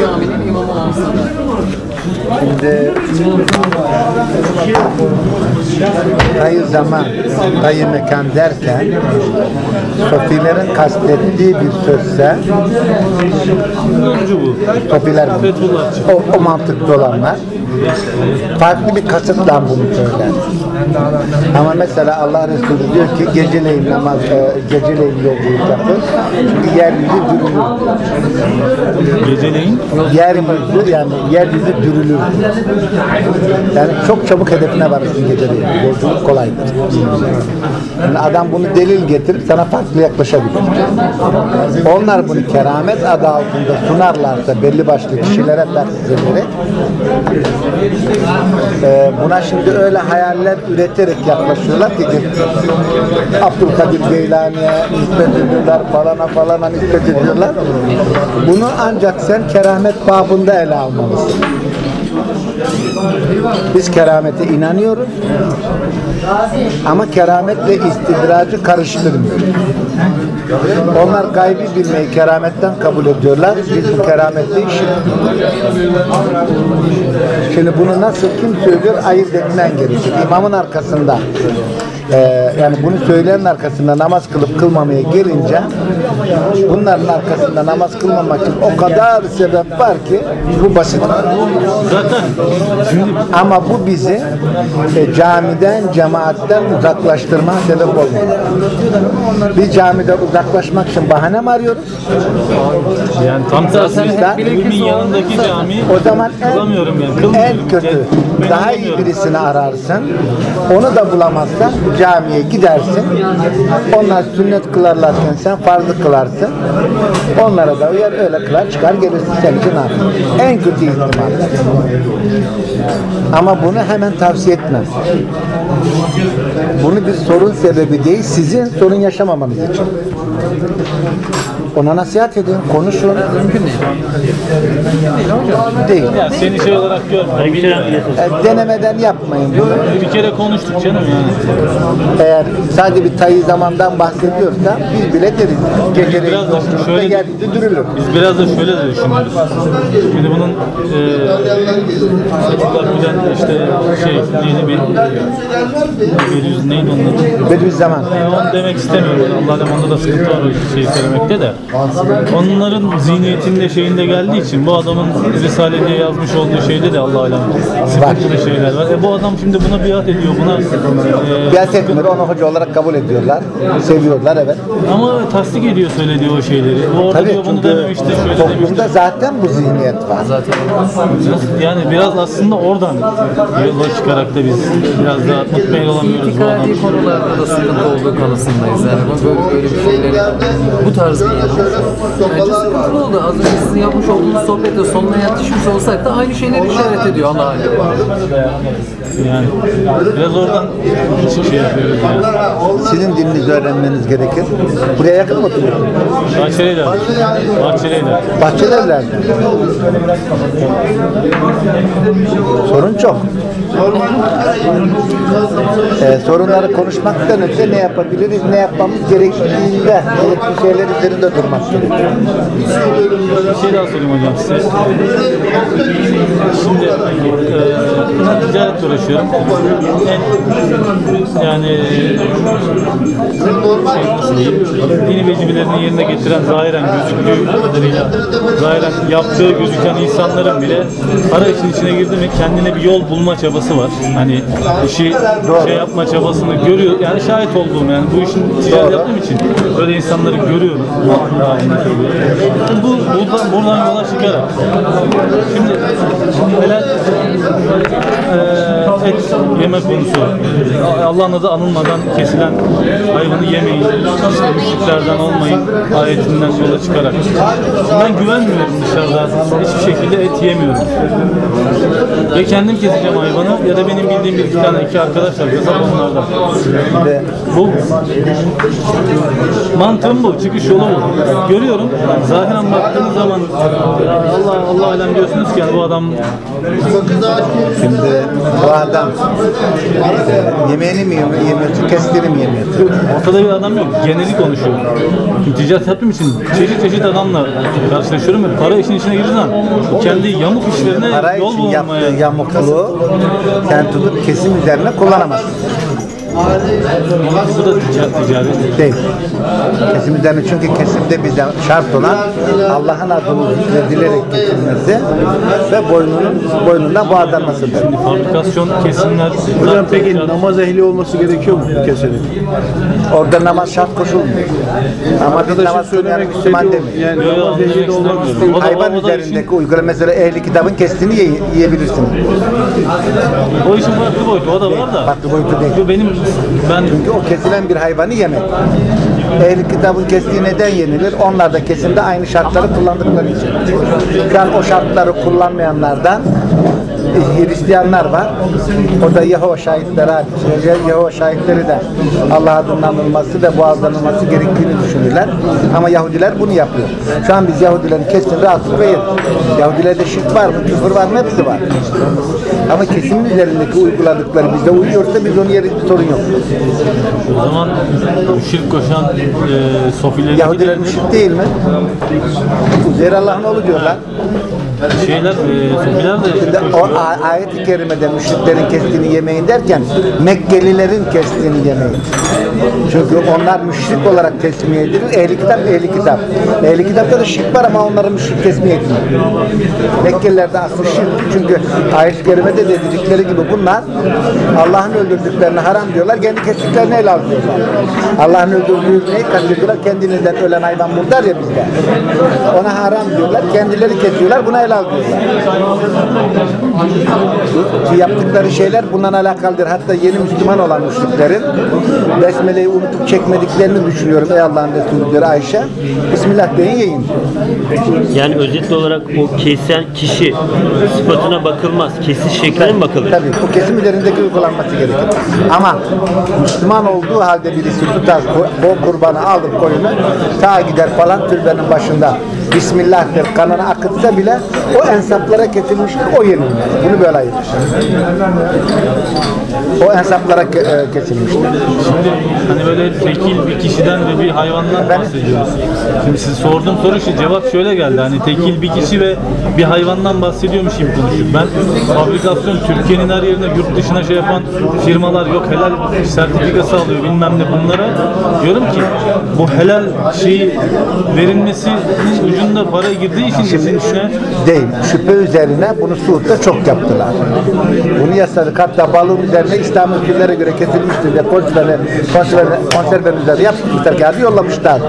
caminin imamı olması. Şimdi hayır zaman, hayır mekan derken Sofilerin kastettiği bir sözse. Sofiler o, o mantıkta olanlar farklı bir kasıtla bunu söyler. Ama mesela Allah Resulü diyor ki geceleyin namaz, e, geceleyin yolculuk yapın. Çünkü yeryüzü dürülür. Geceleyin Yeryüzü yani yeryüzü dürülür. Yani çok çabuk hedefine varırsın geceleyin. Yolculuk kolaydır. Yani adam bunu delil getirip sana farklı yaklaşabilir. Onlar bunu keramet adı altında sunarlarsa belli başlı kişilere ederek e, buna şimdi öyle hayaller üreterek yaklaşıyorlar ki Abdülkadir Geylani'ye nispet ediyorlar falana falana nispet ediyorlar. Bunu ancak sen keramet babında ele almalısın. Biz keramete inanıyoruz ama kerametle istidracı karıştırmıyoruz. Onlar gaybi bilmeyi kerametten kabul ediyorlar. Biz bu keramette işi. Şimdi bunu nasıl kim söylüyor ayırt etmen gerekir. İmamın arkasında e, yani bunu söyleyenin arkasında namaz kılıp kılmamaya gelince bunların arkasında namaz kılmamak için o kadar sebep var ki bu basit. Ama bu bizi e, camiden, cemaatten uzaklaştırma sebep olmalı. Biz camiden uzaklaşmak için bahane mi arıyoruz? yani tam tersi Zaten hep biz bilakis evimin yanındaki cami O zaman en, kılamıyorum yani kılmıyorum. en kötü, Ben daha iyi birisini ararsın. Onu da bulamazsan camiye gidersin. Onlar sünnet kılarlarken sen farzı kılarsın. Onlara da uyar öyle kılar çıkar gelirsin senin için? En kötü ihtimal. Ama bunu hemen tavsiye etmem. Bunu bir sorun sebebi değil, sizin sorun yaşamamanız için. Ona nasihat edin, konuşun. Mümkün değil. Değil. Ya seni şey olarak görme. E, denemeden yapmayın bunu. Bir kere konuştuk canım yani. Eğer sadece bir tayı zamandan bahsediyorsa biz bile deriz. Geceleyin Biraz da yolculukta şöyle- yeryüzü dürülür. Biz biraz da şöyle de düşünüyoruz. Şimdi bunun e, Fethullah Gülen işte şey yeni bir bir yüz neydi onun adı? Bediüzzaman. Yani onu demek istemiyorum. Allah alem onda da sıkıntı var o şeyi söylemekte de. Onların zihniyetinde şeyinde geldiği için bu adamın Risale diye yazmış olduğu şeyde de Allah alem sıkıntılı şeyler var. E bu adam şimdi buna biat ediyor. Buna e, Biat etmiyor, onu hoca olarak kabul ediyorlar. Seviyorlar evet. ama tasdik ediyor söylediği o şeyleri. Bu orada Tabii diyor bunu çünkü dememişti, şöyle demişti. toplumda zaten bu zihniyet var. Zaten Biraz- Yani biraz aslında oradan yola çıkarak da biz biraz daha mutmain olamıyoruz bu adam. itikadi konularda da sıkıntı olduğu kanısındayız. Yani bu böyle, böyle bir şeyleri bu tarz bir. Bence sıkıntılı oldu. Az önce sizin yapmış olduğunuz sohbette sonuna yetişmiş olsak da aynı şeyleri işaret ediyor Allah alem. Yani biraz oradan şey yapıyoruz yani. Sizin dininizi öğrenmeniz gerekir. Buraya yakın mı oturuyorsunuz? Bahçeli'de. Bahçeli'de. Bahçelerde. Sorun çok. Ee, sorunları konuşmaktan öte ne yapabiliriz, ne yapmamız gerektiğinde gerekli şeyler üzerinde durmak gerekiyor. Bir şey daha sorayım hocam size. Şimdi e, ticaretle uğraşıyorum. En, yani dini vecibelerini yerine getiren zahiren gözüktüğü kadarıyla zahiren yaptığı gözüken insanların bile para için içine girdi mi kendine bir yol bulma çabası var. Hani işi şey yapma çabasını görüyor. Yani şahit olduğum yani bu işin ticaret yaptığım için böyle insanları görüyorum. Bu buradan, buradan yola çıkarak şimdi helal eee, et yeme konusu. Allah'ın adı anılmadan kesilen hayvanı yemeyin. İşte müşriklerden olmayın ayetinden yola çıkarak. Ben güvenmiyorum dışarıda. Hiçbir şekilde et yemiyorum. Ya kendim keseceğim hayvanı ya da benim bildiğim bir iki tane iki arkadaş var. Kasap onlardan bu mantığım bu, çıkış yolu bu. Görüyorum, zahiren baktığınız zaman Allah Allah alem diyorsunuz ki yani bu adam Şimdi bu adam yemeğini mi yemiyorsun, kestiğini mi yemiyorsun? Ortada bir adam yok. Geneli konuşuyor. Şimdi ticaret yaptığım için çeşit çeşit adamla karşılaşıyorum ve para işin içine girdiği zaman kendi yamuk işlerine Para yol için bulmaya yaptığı yamukluğu sen tutup kesim üzerine kullanamazsın. Bu da ticaret, ticaret. Değil. Kesim üzerine çünkü kesimde bize şart olan Allah'ın adını zikredilerek kesilmesi ve boynunun boynundan bağlanmasıdır. Fabrikasyon kesimler. Hocam peki namaz ehli olması gerekiyor mu bu kesenin? Orada namaz şart koşulmuyor. Ama bir namaz kılmayan söylemek Müslüman demiyor. yani namaz ehli olmak istiyor. Hayvan üzerindeki uygulama mesela ehli kitabın kestiğini ye- yiyebilirsin. O işin farklı boyutu. O da var da. Farklı boyutu değil. Bu benim ben Çünkü o kesilen bir hayvanı yemek. Ehli kitabın kestiği neden yenilir? Onlar da kesimde aynı şartları kullandıkları için. An o şartları kullanmayanlardan Hristiyanlar var. O da Yehova şahitleri. Yehova şahitleri de Allah adının anılması ve boğazlanılması gerektiğini düşünürler. Ama Yahudiler bunu yapıyor. Şu an biz Yahudilerin kesin rahatsız ve yeriz. Yahudilerde şirk var mı, küfür var mı? Hepsi var. Ama kesimin üzerindeki uyguladıkları bize uyuyorsa biz onu yeriz bir sorun yok. o zaman şirk koşan e, sofilerin Yahudiler müşrik değil mi? Uzeyr Allah'ın oğlu diyorlar. Şeyler e, de Şimdi o a- ayet-i kerimede müşriklerin kestiğini yemeyin derken Mekkelilerin kestiğini yemeyin. Çünkü onlar müşrik olarak tesmih edilir. Ehli kitap, ehli kitap. Ehli kitapta da şirk var ama onları müşrik tesmih etmiyor. Mekkeliler aslı şirk. Çünkü ayet-i kerimede de dedikleri gibi bunlar Allah'ın öldürdüklerini haram diyorlar. Kendi kestiklerini el alıyorlar. Allah'ın öldürdüğü neyi kastediyorlar? Kendilerinden ölen hayvan murdar ya bizde. Ona haram diyorlar. Kendileri kesiyorlar. Buna el alıyorlar. Bu yaptıkları şeyler bundan alakalıdır. Hatta yeni Müslüman olan müşriklerin Besmele'yi unutup çekmediklerini düşünüyorum. Ey Allah'ın Resulü diyor Ayşe. Bismillah deyin yiyin. Yani özetli olarak o kesen kişi sıfatına bakılmaz. Kesiş şekline mi bakılır? Tabii bu kesim üzerindeki uygulanması gerekir. Ama Müslüman olduğu halde birisi tutar o- kurbanı alır koyunu ta gider falan türbenin başında Bismillah der kanını akıtsa bile o ensaplara kesilmiştir o yenilmez. Bunu böyle ayırır. O ensaplara ke- e, kesilmiştir. Şimdi hani böyle tekil bir kişiden ve bir hayvandan bahsediyoruz. Şimdi siz sorduğum soru şu cevap şöyle geldi. Hani tekil bir kişi ve bir hayvandan bahsediyormuş gibi konuşuyor. Ben fabrikasyon Türkiye'nin her yerine yurt dışına şey yapan firmalar yok helal sertifikası alıyor bilmem ne bunlara. Diyorum ki bu helal şeyi verilmesi ucunda para girdiği için işin içine Değil. Şüphe üzerine bunu Suud'da çok yaptılar. Bunu yasadık. Hatta balığın üzerine İslam hükümlere göre kesilmiştir diye konserve, konserve, konserve üzerine yapmışlar. Kağıdı yollamışlar.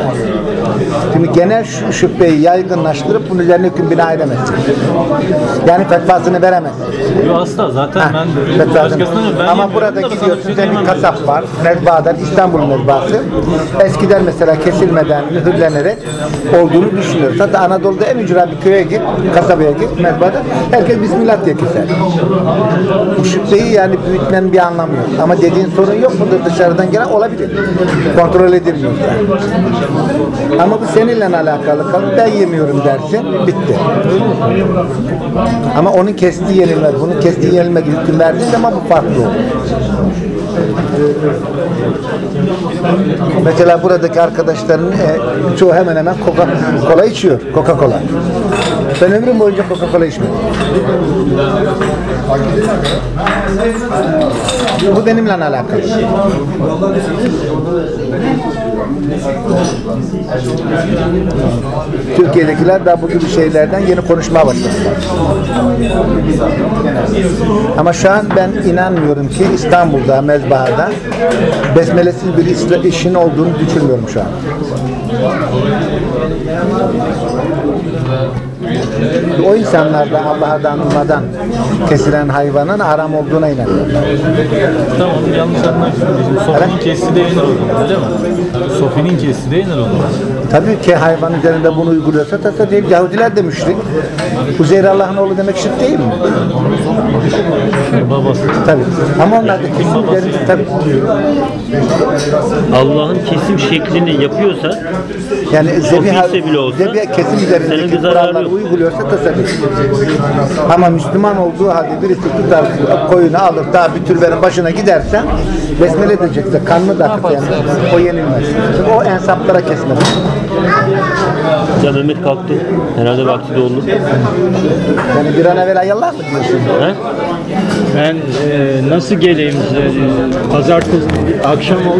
Şimdi genel şüpheyi yaygınlaştırıp bunun üzerine hüküm bina edemezsin. Yani fetvasını veremez. Yo asla zaten Ha, ben. Ben Ama burada gidiyorsun şey sen bir diyemem. kasap var. Mezbahadan İstanbul mezbahası. Eskiden mesela kesilmeden mühürlenerek olduğunu düşünüyoruz. Hatta Anadolu'da en ücra bir köye git, kasabaya git, mezbahada herkes Bismillah diye keser. Bu şüpheyi yani büyütmenin bir anlamı yok. Ama dediğin sorun yok mudur dışarıdan gelen olabilir. Kontrol edilmiyorsa. Ama bu seninle alakalı kalır. Ben yemiyorum dersin. Bitti. Ama onun kestiği yenilmez. Bunun kestiği yenilmez. Hüküm verdiği zaman bu farklı olur. Mesela buradaki arkadaşların e, çoğu hemen hemen Coca Cola içiyor. Coca Cola. Ben ömrüm boyunca Coca Cola içmedim. Bu benimle alakalı. Türkiye'dekiler daha bu gibi şeylerden yeni konuşmaya başladılar. Ama şu an ben inanmıyorum ki İstanbul'da, mezbahada besmelesiz bir işin olduğunu düşünmüyorum şu an. O insanlar da Allah'a anılmadan kesilen hayvanın haram olduğuna inanıyor. Tamam yanlış anlaşıldı. Şimdi Sofi'nin kesti de yenir o zaman öyle mi? Sofi'nin kesti de yenir o zaman. Tabii ki hayvan üzerinde bunu uyguluyorsa tasa değil. Yahudiler de müşrik. Uzeyr Allah'ın oğlu demek şirk değil mi? Babası. Tabii. Ama onlar da kesin üzerinde tabii. Allah'ın kesim şeklini yapıyorsa Yani zebiha, bile olsa zebiha kesim üzerindeki kuralları uyguluyorsa tasadır. Ama Müslüman olduğu halde birisi tutar koyunu alır daha bir türbenin başına gidersen besmele edecekse kanını da akıt yani. O yenilmez. O ensaplara kesmez. Ya Mehmet kalktı. Herhalde vakti doldu. Yani bir an evvel ayallah mı diyorsun? He? Ben e, nasıl geleyim size? Pazartesi akşam oldu.